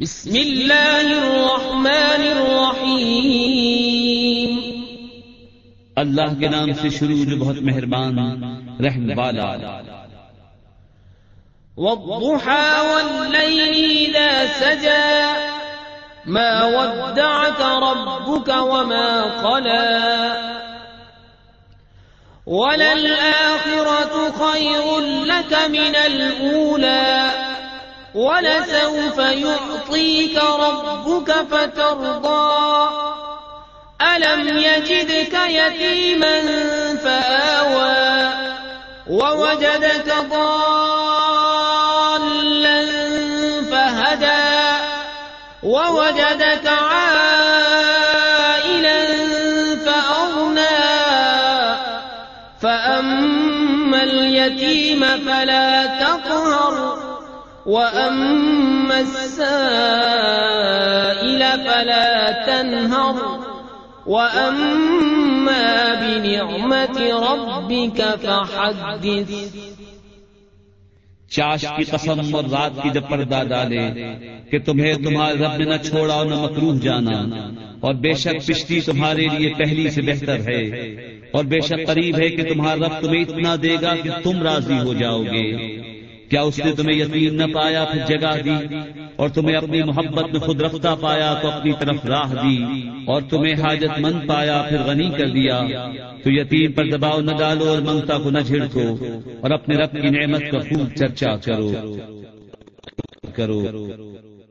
بسم الله الرحمن الرحيم اللہ کے نام سے شروع جو بہت مہربان رحم والا۔ والضحى والليل إذا سجى، ما ودعك ربك وما قلى۔ وللآخرة خير لك من الأولى۔ ولسوف يعطيك ربك فترضى. ألم يجدك يتيما فآوى ووجدك ضالا فهدى ووجدك عائلا فأغنى. فأما اليتيم فلا تقهر. وأما السائل فلا تنهر وأما بنعمة ربك فحدث چاش کی قسم اور رات کی جب پردہ ڈالے کہ تمہیں تمہارے رب نے نہ چھوڑا اور نہ مکروح جانا اور بے شک پشتی تمہارے لیے پہلی سے بہتر ہے اور بے شک قریب ہے کہ تمہارا رب تمہیں اتنا دے گا کہ تم راضی ہو جاؤ گے۔ کیا اس نے تمہیں یتیم نہ پایا؟ پھر جگہ دی اور تمہیں اپنی محبت میں خود رفتہ پایا تو اپنی طرف راہ دی اور تمہیں حاجت مند پایا، پھر غنی کر دیا۔ تو یتیم پر دباؤ نہ ڈالو اور ممتا کو نہ جھڑکو اور اپنے رب کی نعمت کا خوب چرچا کرو۔ کرو۔